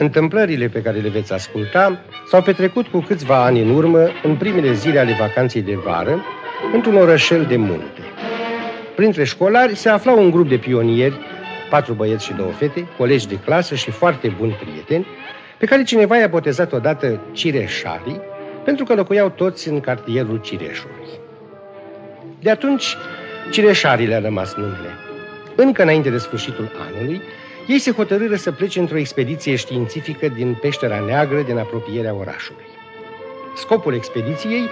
Întâmplările pe care le veți asculta s-au petrecut cu câțiva ani în urmă, în primele zile ale vacanței de vară, într-un orășel de munte. Printre școlari se afla un grup de pionieri, patru băieți și două fete, colegi de clasă și foarte buni prieteni, pe care cineva i-a botezat odată Cireșarii, pentru că locuiau toți în cartierul Cireșului. De atunci, Cireșarii le-a rămas numele. Încă înainte de sfârșitul anului, ei se hotărâră să plece într-o expediție științifică din Peștera Neagră din apropierea orașului. Scopul expediției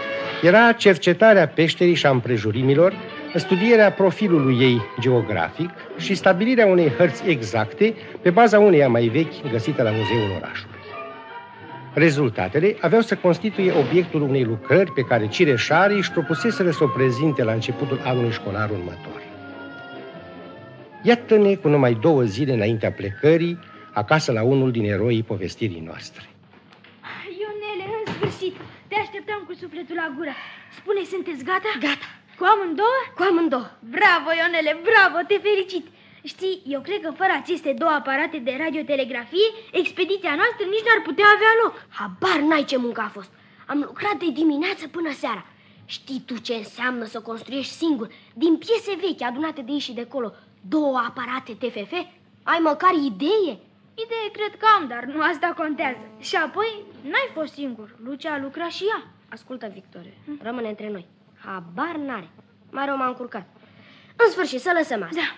era cercetarea peșterii și a împrejurimilor, studierea profilului ei geografic și stabilirea unei hărți exacte pe baza uneia mai vechi găsită la muzeul orașului. Rezultatele aveau să constituie obiectul unei lucrări pe care Cireșarii își propuseseră să o prezinte la începutul anului școlar următor. Iată-ne cu numai două zile înaintea plecării, acasă la unul din eroii povestirii noastre. Ionele, în sfârșit, te așteptam cu sufletul la gură. Spune, sunteți gata? Gata. Cu amândouă? Cu amândouă. Bravo, Ionele, bravo, te felicit. Știi, eu cred că fără aceste două aparate de radiotelegrafie, expediția noastră nici n-ar putea avea loc. Habar n-ai ce muncă a fost. Am lucrat de dimineață până seara. Știi tu ce înseamnă să construiești singur, din piese vechi adunate de aici și de acolo, două aparate TFF? Ai măcar idee? Idee cred că am, dar nu asta contează. Și apoi, n-ai fost singur. Lucia a lucrat și ea. Ascultă, Victorie, hm? rămâne între noi. Habar n-are. Mai rău m-a încurcat. În sfârșit, să lăsăm asta. Da.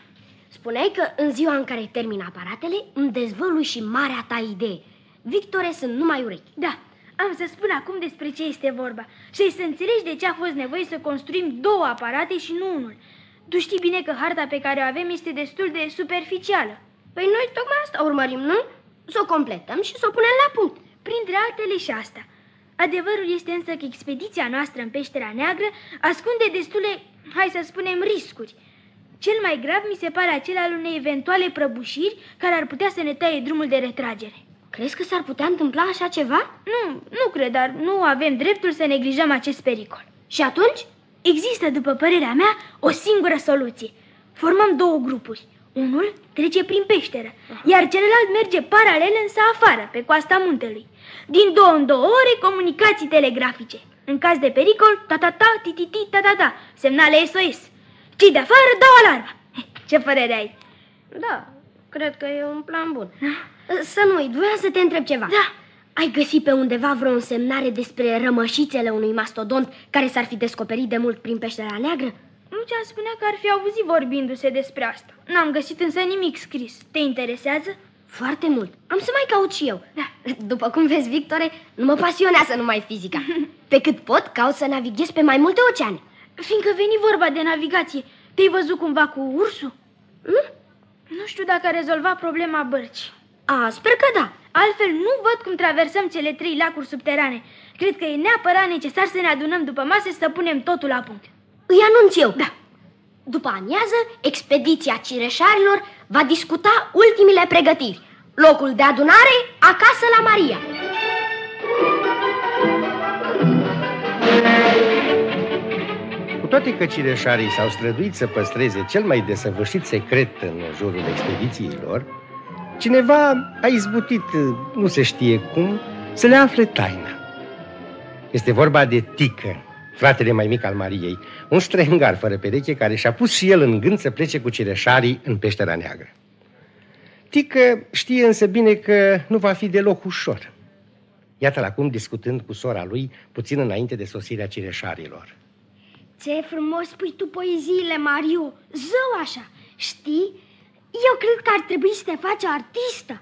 Spuneai că în ziua în care termin aparatele, îmi dezvălui și marea ta idee. Victore, sunt numai urechi. Da, am să spun acum despre ce este vorba și ai să înțelegi de ce a fost nevoie să construim două aparate și nu unul. Tu știi bine că harta pe care o avem este destul de superficială. Păi noi tocmai asta urmărim, nu? Să o completăm și să o punem la punct. Printre altele și asta. Adevărul este însă că expediția noastră în peștera neagră ascunde destule, hai să spunem, riscuri. Cel mai grav mi se pare acela al unei eventuale prăbușiri care ar putea să ne taie drumul de retragere. Crezi că s-ar putea întâmpla așa ceva? Nu, nu cred, dar nu avem dreptul să neglijăm acest pericol. Și atunci? Există, după părerea mea, o singură soluție. Formăm două grupuri. Unul trece prin peșteră, iar celălalt merge paralel însă afară, pe coasta muntelui. Din două în două ore, comunicații telegrafice. În caz de pericol, ta-ta-ta, ti-ti-ti, ta-ta-ta, semnale SOS. Cei de afară dau alarma. Ce părere ai? Da, cred că e un plan bun. Da. Să nu uit, voiam să te întreb ceva. Da. Ai găsit pe undeva vreo însemnare despre rămășițele unui mastodont care s-ar fi descoperit de mult prin peștera neagră? Lucia spunea că ar fi auzit vorbindu-se despre asta. N-am găsit însă nimic scris. Te interesează? Foarte mult. Am să mai caut și eu. Da. După cum vezi, Victore, nu mă pasionează numai fizica. Pe cât pot, caut să navighez pe mai multe oceane. Fiindcă veni vorba de navigație, te-ai văzut cumva cu ursul? Nu? Nu știu dacă a rezolvat problema bărcii. A, sper că da. Altfel nu văd cum traversăm cele trei lacuri subterane. Cred că e neapărat necesar să ne adunăm după masă să punem totul la punct. Îi anunț eu. Da. După amiază, expediția cireșarilor va discuta ultimile pregătiri. Locul de adunare acasă la Maria. Cu toate că cireșarii s-au străduit să păstreze cel mai desăvârșit secret în jurul expedițiilor, cineva a izbutit, nu se știe cum, să le afle taina. Este vorba de Tică, fratele mai mic al Mariei, un străingar fără pereche care și-a pus și el în gând să plece cu cireșarii în peștera neagră. Tică știe însă bine că nu va fi deloc ușor. Iată-l acum discutând cu sora lui puțin înainte de sosirea cireșarilor. Ce frumos spui tu poeziile, Mariu! Zău așa! Știi? Eu cred că ar trebui să te faci artistă.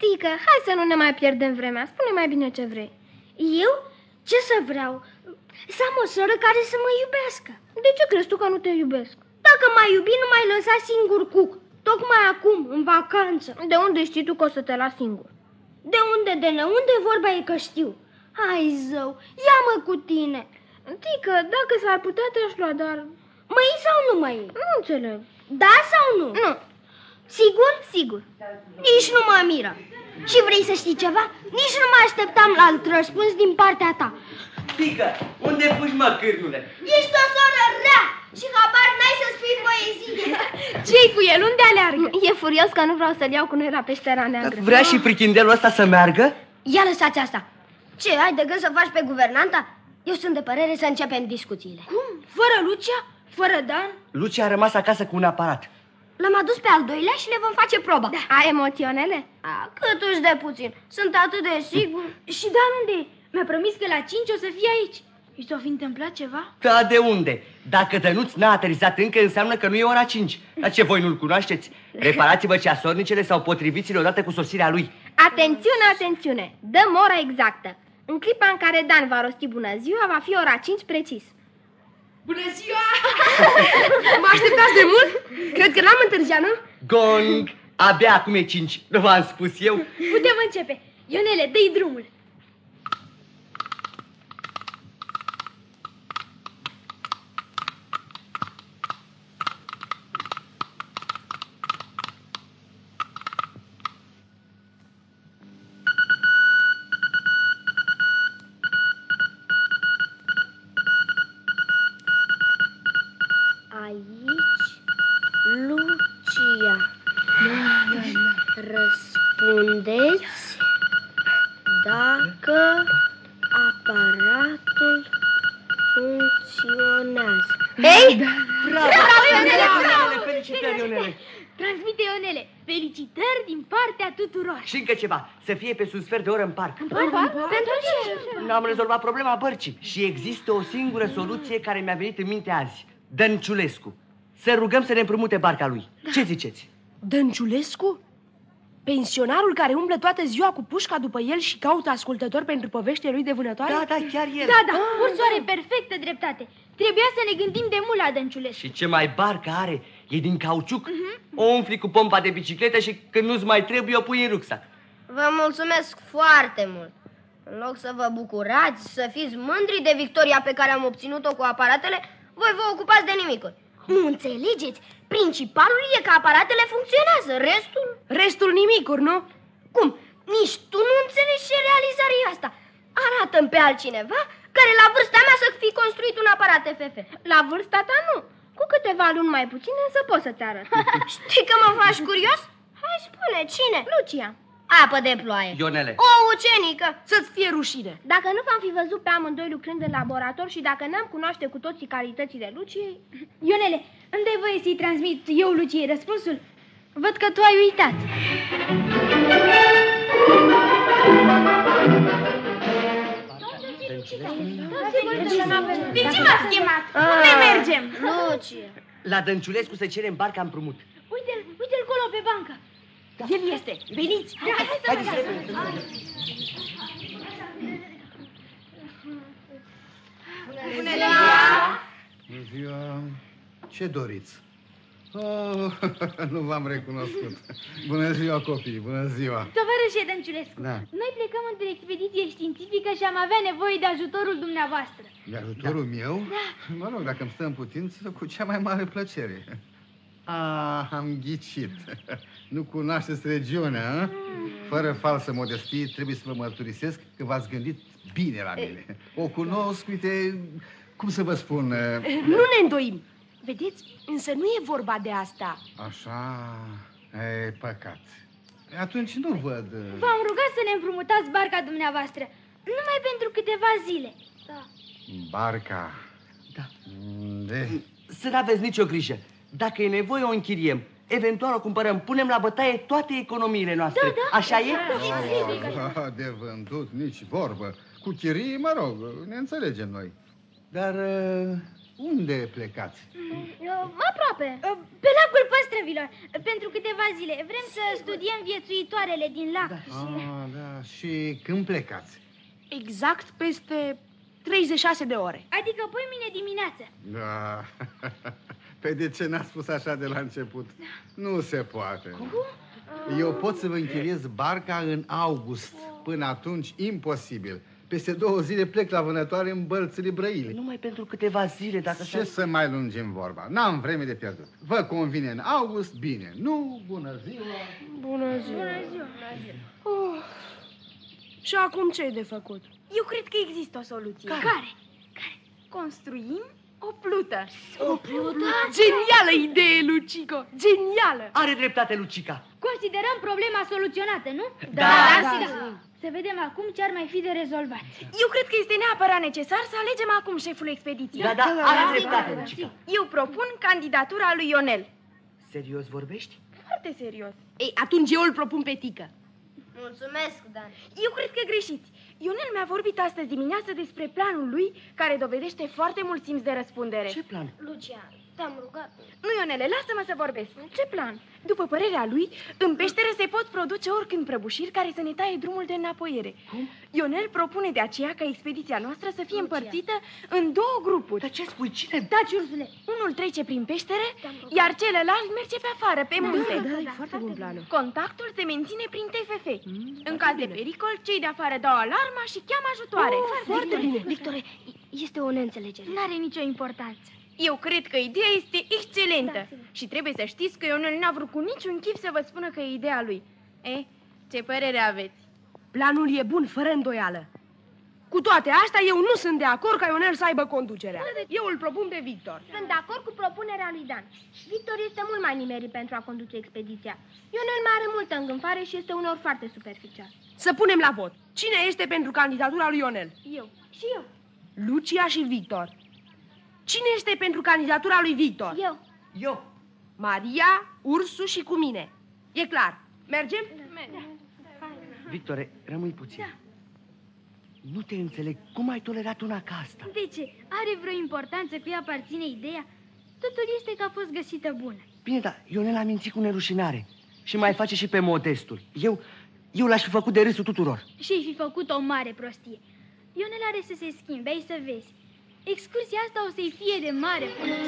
Tică, hai să nu ne mai pierdem vremea. Spune mai bine ce vrei. Eu? Ce să vreau? Să am o soră care să mă iubească. De ce crezi tu că nu te iubesc? Dacă m-ai iubi, nu mai lăsa singur cuc. Tocmai acum, în vacanță. De unde știi tu că o să te las singur? De unde, de unde vorba e că știu. Hai, zău, ia-mă cu tine. Tică, dacă s-ar putea te-aș lua, dar... Mă iei sau nu mă iei? Nu înțeleg. Da sau nu? Nu. Sigur? Sigur. Nici nu mă miră. Și vrei să știi ceva? Nici nu mă așteptam la alt răspuns din partea ta. Pică, unde fugi mă, cârnule? Ești o soră rea și habar n-ai să spui poezie. Ce-i cu el? Unde aleargă? E furios că nu vreau să-l iau cu noi la peștera neagră. Vrea și prichindelul ăsta să meargă? Ia lăsați asta. Ce, ai de gând să faci pe guvernanta? Eu sunt de părere să începem discuțiile. Cum? Fără Lucia? Fără Dan? Lucia a rămas acasă cu un aparat. L-am adus pe al doilea și le vom face proba. Da. A emoționele? A, cât uși de puțin. Sunt atât de sigur. Și Dan unde e? Mi-a promis că la 5 o să fie aici. I s-a fi întâmplat ceva? Da, de unde? Dacă Dănuț n-a aterizat încă, înseamnă că nu e ora 5. Dar ce, voi nu-l cunoașteți? Reparați-vă ceasornicele sau potriviți-le odată cu sosirea lui. Atențiune, atențiune! Dăm ora exactă. În clipa în care Dan va rosti bună ziua, va fi ora 5 precis. Bună ziua! mă așteptați de mult? Cred că n-am întârziat, nu? Gong! Abia acum e 5. Nu v-am spus eu? Putem începe. Ionele, dă-i drumul. Să fie pe un sfert de oră în parc. Pentru ce? Am rezolvat problema bărcii și există o singură soluție care mi-a venit în minte azi. Dănciulescu. Să rugăm să ne împrumute barca lui. Ce ziceți? Dănciulescu? Pensionarul care umblă toată ziua cu pușca după el și caută ascultători pentru poveștile lui de vânătoare? Da, da, chiar el. Da, da, ursoare, perfectă dreptate. Trebuia să ne gândim de mult la Dănciulescu. Și ce mai barcă are, e din cauciuc. O umfli cu pompa de bicicletă și când nu-ți mai trebuie, o pui în rucsac. Vă mulțumesc foarte mult. În loc să vă bucurați, să fiți mândri de victoria pe care am obținut-o cu aparatele, voi vă ocupați de nimicuri. Nu înțelegeți? Principalul e că aparatele funcționează, restul... Restul nimicuri, nu? Cum? Nici tu nu înțelegi ce realizare e asta. Arată-mi pe altcineva care la vârsta mea să fi construit un aparat FF. La vârsta ta nu. Cu câteva luni mai puține să pot să-ți arăt. Știi că mă faci curios? Hai spune, cine? Lucia, Apă de ploaie. Ionele. O ucenică. Să-ți fie rușine. dacă nu v-am fi văzut pe amândoi lucrând în laborator și dacă n-am cunoaște cu toții calitățile Luciei, Ionele, îmi dai voie să-i transmit eu Luciei răspunsul? Văd că tu ai uitat. De ce m-ați chemat? Unde mergem? Lucie. La Dănciulescu să cerem barca împrumut. Uite-l, uite-l colo pe bancă. El este. Veniți! Haideți repede. Bună ziua! Ce doriți? Oh, nu v-am recunoscut. Bună ziua, copii, bună ziua. Tovarășe Dănciulescu, Da. noi plecăm într-o expediție științifică și am avea nevoie de ajutorul dumneavoastră. De ajutorul meu? Da. Mă rog, dacă îmi stă în putință, cu cea mai mare plăcere. Ah, am ghicit. Nu cunoașteți regiunea, a? Fără falsă modestie, trebuie să vă mărturisesc că v-ați gândit bine la mine. O cunosc, uite, cum să vă spun... Nu ne îndoim. Vedeți, însă nu e vorba de asta. Așa, e păcat. Atunci nu văd... V-am rugat să ne împrumutați barca dumneavoastră, numai pentru câteva zile. Barca. Da. De... Să n-aveți nicio grijă. Dacă e nevoie, o închiriem. Eventual o cumpărăm. Punem la bătaie toate economiile noastre. Da, da. Așa e? Oh, de vândut, nici vorbă. Cu chirii, mă rog, ne înțelegem noi. Dar uh, unde plecați? aproape. Pe lacul păstrăvilor, pentru câteva zile. Vrem să studiem viețuitoarele din lac. Da. Ah, da, și când plecați? Exact peste 36 de ore. Adică poi mine dimineață. Da. Pe de ce n-a spus așa de la început? Nu se poate. Eu pot să vă închiriez barca în august. Până atunci, imposibil. Peste două zile plec la vânătoare în bălțile brăile. Numai pentru câteva zile, dacă Ce așa... să mai lungim vorba? N-am vreme de pierdut. Vă convine în august, bine. Nu, bună ziua. Bună ziua. Bună ziua. Oh. Și acum ce e de făcut? Eu cred că există o soluție. Care? Care? Construim O plută. O plută? Genială idee, Lucico! Genială! Are dreptate, Lucica. Considerăm problema soluționată, nu? Da, da, da. Să vedem acum ce ar mai fi de rezolvat. Eu cred că este neapărat necesar să alegem acum șeful expediției. Da, da, are dreptate, Lucica. Eu propun candidatura lui Ionel. Serios vorbești? Foarte serios. Ei, atunci eu îl propun pe Tică. Mulțumesc, Dan. Eu cred că greșiți. Ionel mi-a vorbit astăzi dimineață despre planul lui, care dovedește foarte mult simț de răspundere. Ce plan? Lucian, te-am rugat. Nu, Ionele, lasă-mă să vorbesc. Ce plan? După părerea lui, în peșteră se pot produce oricând prăbușiri care să ne taie drumul de înapoiere. Cum? Ionel propune de aceea ca expediția noastră să fie împărțită în două grupuri. Dar ce spui? Cine? Taci, ursule! Unul trece prin peștere, iar celălalt merge pe afară, pe munte. da, e foarte bun planul. Contactul se menține prin TFF. în caz de pericol, cei de afară dau alarma și cheamă ajutoare. Foarte bine. Victor, este o neînțelegere. N-are nicio importanță. Eu cred că ideea este excelentă. și trebuie să știți că Ionel n-a vrut cu niciun chip să vă spună că e ideea lui. Eh, ce părere aveți? Planul e bun, fără îndoială. Cu toate astea, eu nu sunt de acord ca Ionel să aibă conducerea. Eu îl propun pe Victor. Sunt de acord cu propunerea lui Dan. Victor este mult mai nimerit pentru a conduce expediția. Ionel mai are multă îngânfare și este unor foarte superficial. Să punem la vot. Cine este pentru candidatura lui Ionel? Eu. Și eu. Lucia și Victor. Cine este pentru candidatura lui Victor? Eu. Eu. Maria, Ursu și cu mine. E clar. Mergem? Victore, rămâi puțin. Da. Nu te înțeleg. Cum ai tolerat una ca asta? De ce? Are vreo importanță cui aparține ideea? Totul este că a fost găsită bună. Bine, dar Ionel a mințit cu nerușinare. Și mai face și pe modestul. Eu, eu l-aș fi făcut de râsul tuturor. Și ai fi făcut o mare prostie. Ionel are să se schimbe, ai să vezi. Excursia asta o să-i fie de mare folos.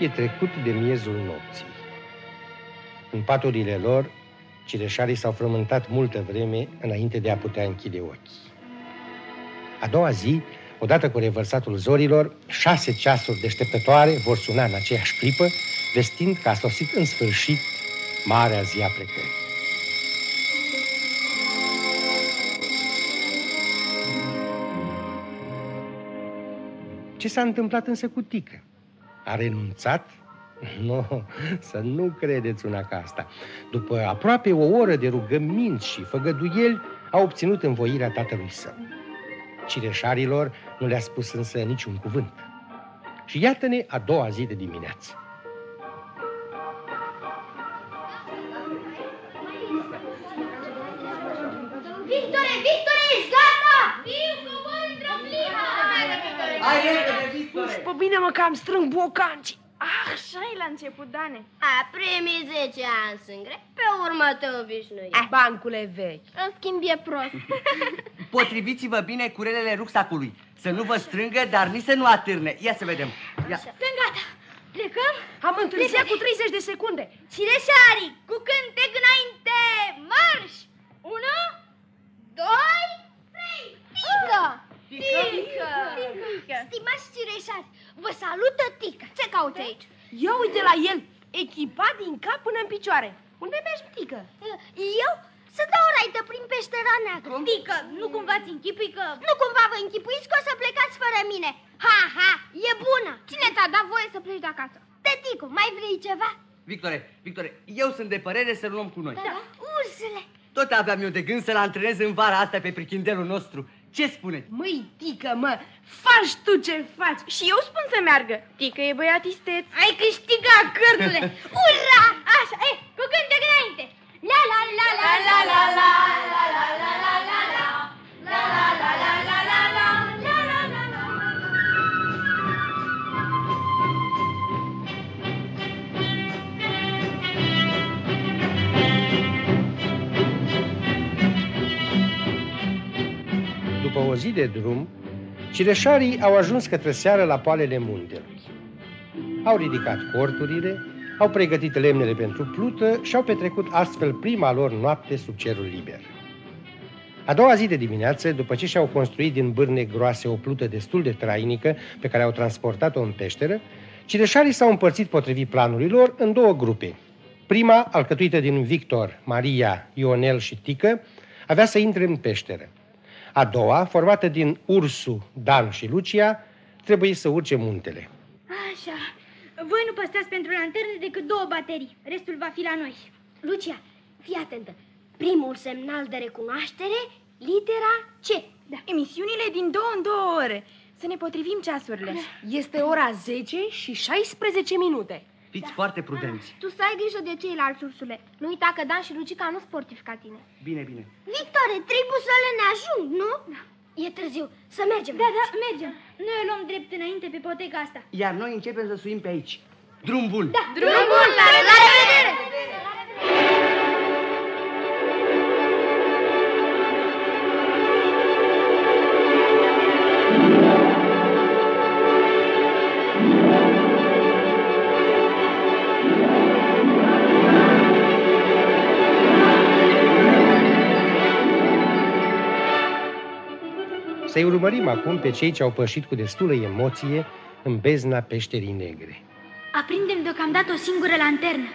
E trecut de miezul nopții. În paturile lor, cireșarii s-au frământat multă vreme înainte de a putea închide ochii. A doua zi, odată cu revărsatul zorilor, șase ceasuri deșteptătoare vor suna în aceeași clipă, vestind că a sosit în sfârșit marea zi a plecării. Ce s-a întâmplat însă cu Tică? A renunțat? Nu, să nu credeți una ca asta. După aproape o oră de rugăminți și făgăduieli, a obținut învoirea tatălui său. Cireșarilor nu le-a spus însă niciun cuvânt. Și iată-ne a doua zi de dimineață. Victore, Victore, ești gata? Viu, cobor într-o plimbă! Hai repede, Victore! Uf, pe bine mă că am strâng bocanci. Ah, așa e la început, Dane. A, primii 10 ani sunt grei, pe urmă te obișnui. Ah, bancule vechi. În schimb e prost. Potriviți-vă bine curelele rucsacului. Să nu vă strângă, dar nici să nu atârne. Ia să vedem. Ia. Sunt gata. Plecăm? Am întârziat cu 30 de secunde. Cireșarii, cu cântec înainte, marș! Unu, doi, trei, pică! Tică! Stimați cireșari, vă salută Tica. Ce cauți aici? Ia uite la el, echipat din cap până în picioare. Unde mergi, Tică? Eu? Să dau o raită prin peștera neagră. Tică, nu cumva ți închipui că... Nu cumva vă închipuiți că o să plecați fără mine. Ha, ha, e bună. Cine ți-a dat voie să pleci de acasă? Tăticu, mai vrei ceva? Victore, Victore, eu sunt de părere să luăm cu noi. Da. Ursule, Tot aveam eu de gând să-l antrenez în vara asta pe prichindelul nostru. Ce spuneți? Măi, Tică, mă, faci tu ce faci. Și eu spun să meargă. Tică e băiat isteț. Ai câștigat, cărtule! Ura! Așa, e, cu cântec înainte! La la la la la la la la la la la la la la la la la la la o zi de drum, cireșarii au ajuns către seară la poalele muntelui. Au ridicat corturile, au pregătit lemnele pentru plută și au petrecut astfel prima lor noapte sub cerul liber. A doua zi de dimineață, după ce și-au construit din bârne groase o plută destul de trainică pe care au transportat-o în peșteră, cireșarii s-au împărțit potrivit planului lor în două grupe. Prima, alcătuită din Victor, Maria, Ionel și Tică, avea să intre în peșteră. A doua, formată din Ursu, Dan și Lucia, trebuie să urce muntele. Așa. Voi nu păstrați pentru lanterne decât două baterii. Restul va fi la noi. Lucia, fii atentă. Primul semnal de recunoaștere, litera C. Da. Emisiunile din două în două ore. Să ne potrivim ceasurile. Este ora 10 și 16 minute. Fiți da. foarte prudenți. Tu să ai grijă de ceilalți ursule. Nu uita că Dan și Lucica nu sportiv ca tine. Bine, bine. Victorie, trebuie să le ajung, nu? Da. E târziu. Să mergem. Da, da, mergem. Noi o luăm drept înainte pe poteca asta. Iar noi începem să suim pe aici. Drum bun! Da, drum, drum bun! La revedere! Să-i urmărim acum pe cei ce au pășit cu destulă emoție în bezna peșterii negre. Aprindem deocamdată o singură lanternă.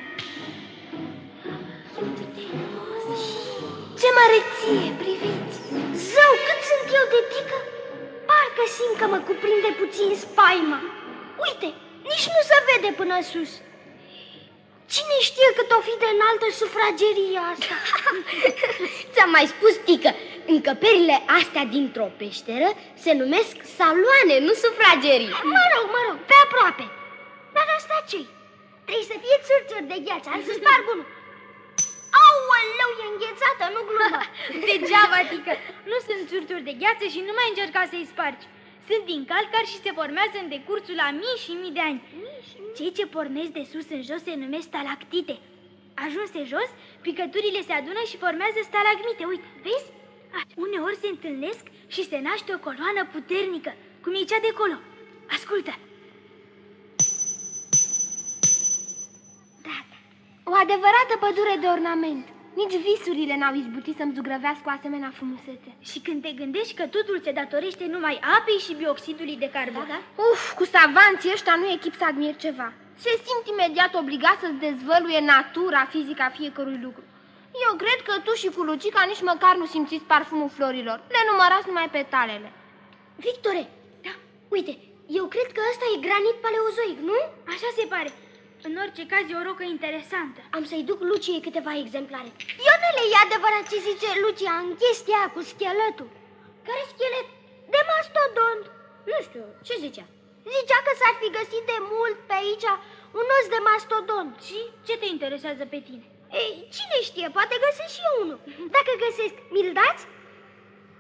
Ce măreție, priviți! Zău, cât sunt eu de tică! Parcă simt că mă cuprinde puțin spaima. Uite, nici nu se vede până sus. Cine știe cât o fi de înaltă sufrageria asta? Ți-am mai spus, Tică, încăperile astea dintr-o peșteră se numesc saloane, nu sufragerii. Mă rog, mă rog, pe aproape. Dar asta ce Trebuie să fie țurțuri de gheață, am să sparg unul. Aoleu, e înghețată, nu glumă. Degeaba, tică, nu sunt țurțuri de gheață și nu mai încerca să-i spargi. Sunt din calcar și se formează în decursul la mii și mii de ani. Cei ce pornesc de sus în jos se numesc stalactite. Ajunse jos, picăturile se adună și formează stalagmite. Uite, vezi? Uneori se întâlnesc și se naște o coloană puternică, cum e cea de acolo. Ascultă! O adevărată pădure de ornament. Nici visurile n-au izbutit să-mi zugrăvească o asemenea frumusețe. Și când te gândești că totul se datorește numai apei și bioxidului de carbon. Da, da. Uf, cu savanții ăștia nu e chip să admir ceva. Se simt imediat obligat să-ți dezvăluie natura fizica fiecărui lucru. Eu cred că tu și cu Lucica nici măcar nu simțiți parfumul florilor. Le numărați numai petalele. Victore, da, uite, eu cred că ăsta e granit paleozoic, nu? Așa se pare. În orice caz e o rocă interesantă. Am să-i duc Luciei câteva exemplare. Ionele, e adevărat ce zice Lucia în chestia cu scheletul. Care schelet? De mastodont. Nu știu, ce zicea? Zicea că s-ar fi găsit de mult pe aici un os de mastodont. Și ce te interesează pe tine? Ei, cine știe, poate găsesc și eu unul. Dacă găsesc, mi-l dați?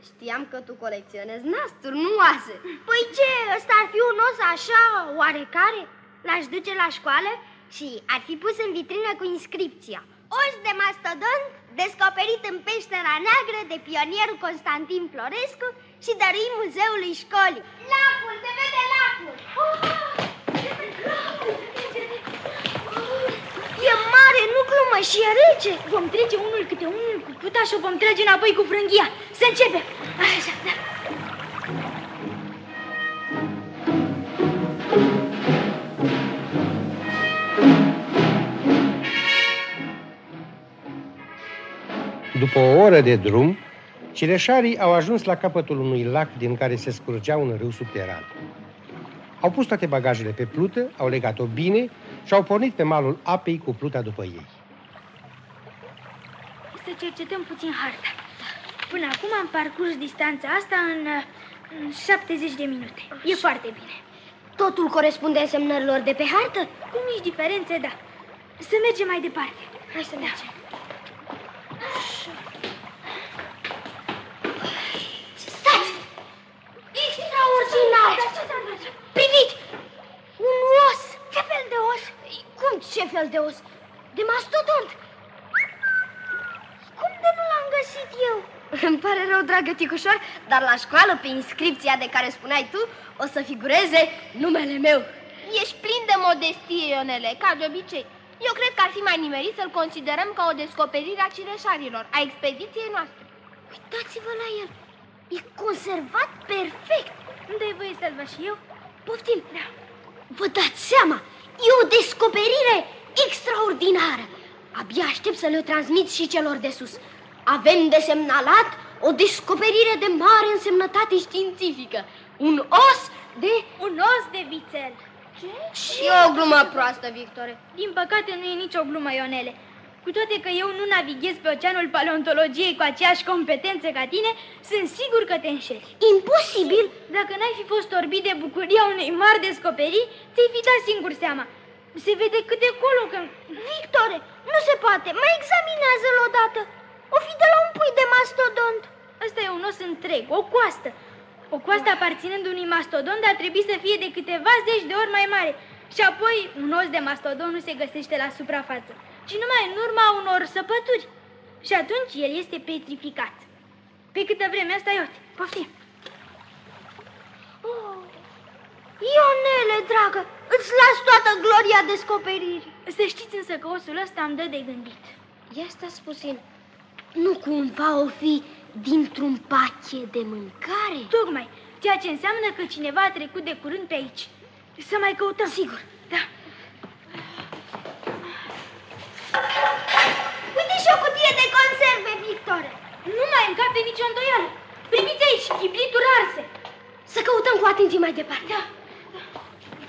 Știam că tu colecționezi nasturi, nu oase. Păi ce, ăsta ar fi un os așa, oarecare? L-aș duce la școală și ar fi pus în vitrină cu inscripția. Os de mastodont descoperit în peștera neagră de pionierul Constantin Florescu și dăruit muzeului școlii. Lacul, se vede lacul! E mare, nu glumă și e rece. Vom trece unul câte unul cu puta și o vom trage înapoi cu frânghia. Să începem! Așa, da. După o oră de drum, cireșarii au ajuns la capătul unui lac din care se scurgea un râu subteran. Au pus toate bagajele pe plută, au legat-o bine și au pornit pe malul apei cu pluta după ei. Să cercetăm puțin harta. Până acum am parcurs distanța asta în, în 70 de minute. E foarte bine. Totul corespunde semnărilor de pe hartă? Cu mici diferențe, da. Să mergem mai departe. Hai să mergem. Stați! Extraordinar! Priviți! Un os! Ce fel de os? Cum ce fel de os? De mastodont! Cum de nu l-am găsit eu? Îmi pare rău, dragă ticușor, dar la școală, pe inscripția de care spuneai tu, o să figureze numele meu. Ești plin de modestie, Ionele, ca de obicei. Eu cred că ar fi mai nimerit să-l considerăm ca o descoperire a cireșarilor, a expediției noastre. Uitați-vă la el. E conservat perfect. Nu dai voie să-l văd și eu? Poftim. Da. Vă dați seama, e o descoperire extraordinară. Abia aștept să le transmit și celor de sus. Avem de semnalat o descoperire de mare însemnătate științifică. Un os de... Un os de vițel. Ce? Și o glumă proastă, Victore. Din păcate nu e nicio glumă, Ionele. Cu toate că eu nu navighez pe oceanul paleontologiei cu aceeași competențe ca tine, sunt sigur că te înșeli. Imposibil! Dacă n-ai fi fost orbit de bucuria unei mari descoperiri, ți-ai fi dat singur seama. Se vede cât de colo că... Victore, nu se poate. Mai examinează-l odată. O fi de la un pui de mastodont. Ăsta e un os întreg, o coastă. O coastă aparținând unui mastodont ar trebui să fie de câteva zeci de ori mai mare. Și apoi, un os de mastodont nu se găsește la suprafață, ci numai în urma unor săpături. Și atunci el este petrificat. Pe câtă vreme asta, iote, poftim. Oh, Ionele, dragă, îți las toată gloria descoperirii. Să știți însă că osul ăsta îmi dă de gândit. Ia stați puțin. Nu cumva o fi dintr-un pachet de mâncare? Tocmai, ceea ce înseamnă că cineva a trecut de curând pe aici. Să mai căutăm. Sigur. Da. Uite și o cutie de conserve, Victore. Nu mai încape nicio îndoială. Priviți aici, chibrituri arse. Să căutăm cu atenție mai departe. Da.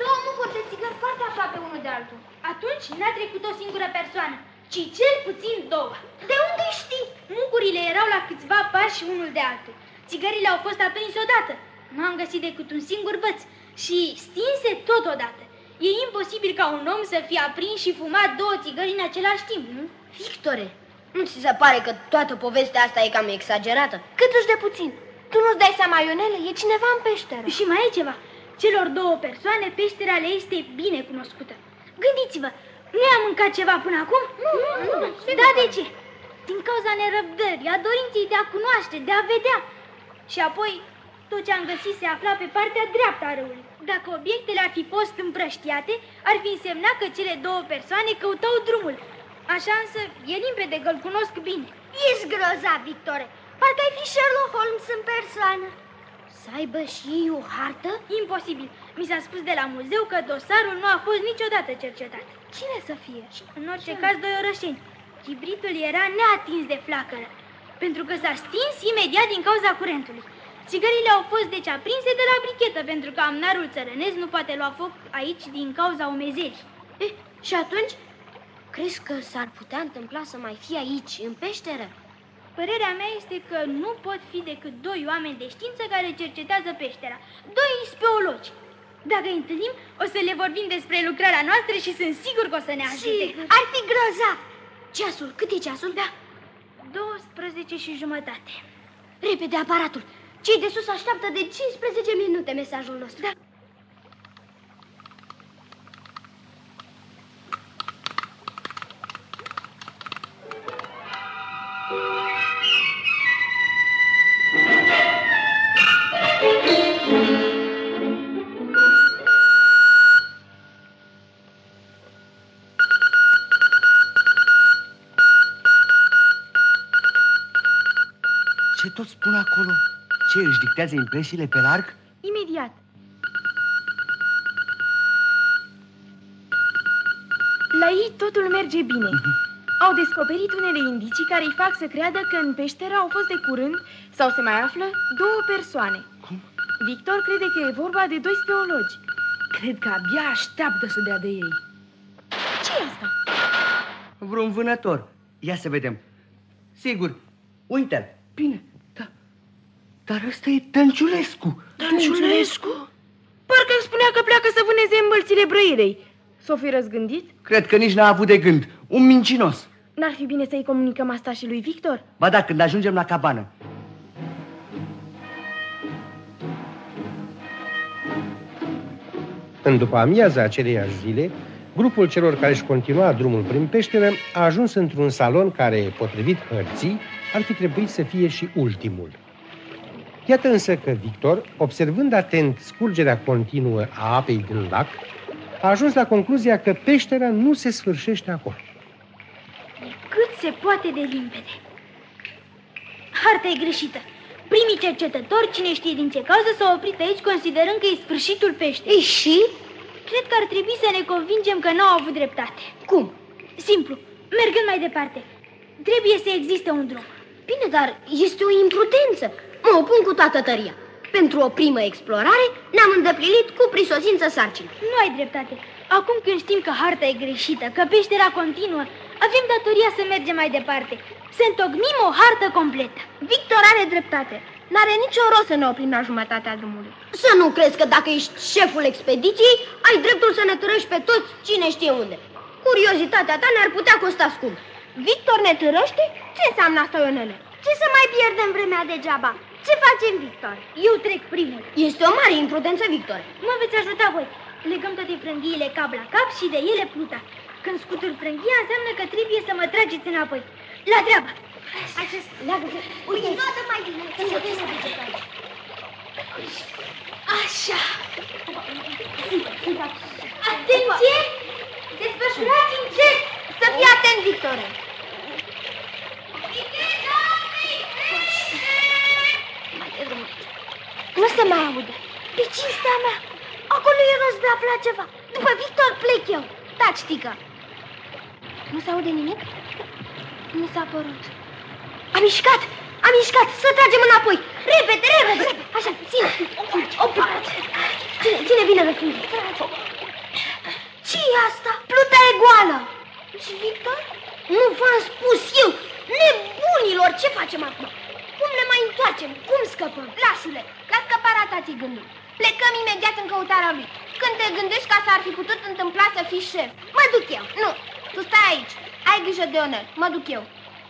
Două mucuri de țigări foarte aproape unul de altul. Atunci n-a trecut o singură persoană, ci cel puțin două. De unde știi? Mucurile erau la câțiva pași unul de altul. Țigările au fost aprinse odată. Nu am găsit decât un singur băț și stinse totodată. E imposibil ca un om să fie aprins și fumat două țigări în același timp, nu? Victore, nu ți se pare că toată povestea asta e cam exagerată? Câtuși de puțin. Tu nu-ți dai seama, Ionele, e cineva în peșteră. Și mai e ceva. Celor două persoane, peștera le este bine cunoscută. Gândiți-vă, nu am mâncat ceva până acum? Nu, nu, nu. Da, de ce? Din cauza nerăbdării, a dorinței de a cunoaște, de a vedea. Și apoi, tot ce am găsit se afla pe partea dreaptă a râului. Dacă obiectele ar fi fost împrăștiate, ar fi însemnat că cele două persoane căutau drumul. Așa însă, e limpede că îl cunosc bine. Ești grozav, Victore. Parcă ai fi Sherlock Holmes în persoană. Să aibă și ei o hartă? Imposibil. Mi s-a spus de la muzeu că dosarul nu a fost niciodată cercetat. Cine să fie? În orice caz, doi orășeni. Chibritul era neatins de flacără, pentru că s-a stins imediat din cauza curentului. Țigările au fost deci aprinse de la brichetă, pentru că amnarul țărănesc nu poate lua foc aici din cauza umezerii. Eh, și atunci, crezi că s-ar putea întâmpla să mai fie aici, în peșteră? Părerea mea este că nu pot fi decât doi oameni de știință care cercetează peștera, doi speologi. Dacă îi întâlnim, o să le vorbim despre lucrarea noastră și sunt sigur că o să ne ajute. Sigur. Ar fi grozav. Ceasul, cât e ceasul? Da, 12 și jumătate. Repede aparatul. Cei de sus așteaptă de 15 minute mesajul nostru. Da. Ce, își dictează impresiile pe larg? Imediat. La ei totul merge bine. Au descoperit unele indicii care îi fac să creadă că în peșteră au fost de curând sau se mai află două persoane. Cum? Victor crede că e vorba de doi speologi. Cred că abia așteaptă să dea de ei. ce e asta? Vreun vânător. Ia să vedem. Sigur, uite-l. Bine, da. Dar ăsta e Tănciulescu. Tănciulescu? Parcă îmi spunea că pleacă să vâneze în bălțile brăirei. S-o fi răzgândit? Cred că nici n-a avut de gând. Un mincinos. N-ar fi bine să-i comunicăm asta și lui Victor? Ba da, când ajungem la cabană. În după amiaza aceleiași zile, grupul celor care își continua drumul prin peșteră a ajuns într-un salon care, potrivit hărții, ar fi trebuit să fie și ultimul. Iată însă că Victor, observând atent scurgerea continuă a apei din lac, a ajuns la concluzia că peștera nu se sfârșește acolo. Cât se poate de limpede. Harta e greșită. Primii cercetători, cine știe din ce cauză, s-au oprit aici considerând că e sfârșitul peșterii. Ei, și? Cred că ar trebui să ne convingem că n-au avut dreptate. Cum? Simplu, mergând mai departe. Trebuie să existe un drum. Bine, dar este o imprudență. Mă opun cu toată tăria. Pentru o primă explorare ne-am îndeplinit cu prisosință sarcina. Nu ai dreptate. Acum când știm că harta e greșită, că peștera continuă, avem datoria să mergem mai departe. Să întocmim o hartă completă. Victor are dreptate. N-are nicio rost să ne oprim la jumătatea drumului. Să nu crezi că dacă ești șeful expediției, ai dreptul să ne târăști pe toți cine știe unde. Curiozitatea ta ne-ar putea costa scump. Victor ne târăște? Ce înseamnă asta, Ionele? Ce să mai pierdem vremea degeaba? Ce facem, Victor? Eu trec primul. Este o mare imprudență, Victor. Mă veți ajuta voi. Legăm toate frânghiile cap la cap și de ele pluta. Când scutur frânghia, înseamnă că trebuie să mă trageți înapoi. La treabă! Acest... Leagă, uite, toată mai bine. Să se duce Așa. Atenție! Desfășurați încet! Să fii atent, Victor. Nu se mai aude. Pe cinstea mea, acolo e rost de a afla ceva. După Victor plec eu. Taci, tică. Nu se aude nimic? Nu s-a părut. Am mișcat! Am mișcat! Să tragem înapoi! Repede, repede! Așa, ține! Opa! Ține, ține bine de frunze! ce e asta? Pluta e goală! Și Victor? Nu v-am spus eu! Nebunilor, ce facem acum? Cum ne mai întoarcem? Cum scăpăm? Lasă-le! La scăparea ta ți gândul. Plecăm imediat în căutarea lui. Când te gândești ca s-ar fi putut întâmpla să fii șef. Mă duc eu. Nu, tu stai aici. Ai grijă de onel. Mă duc eu.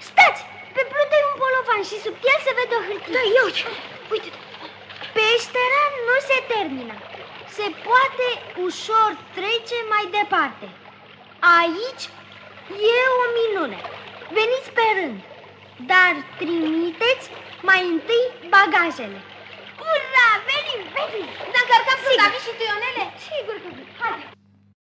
Stați! Pe plută e un bolovan și sub el se vede o hârtie. Da, eu. Uite. Peștera nu se termină. Se poate ușor trece mai departe. Aici e o minune. Veniți pe rând, dar trimiteți mai întâi bagajele. Ura, venim, venim! N-am cărcat fruntavi și tuionele? Sigur că zic, haide!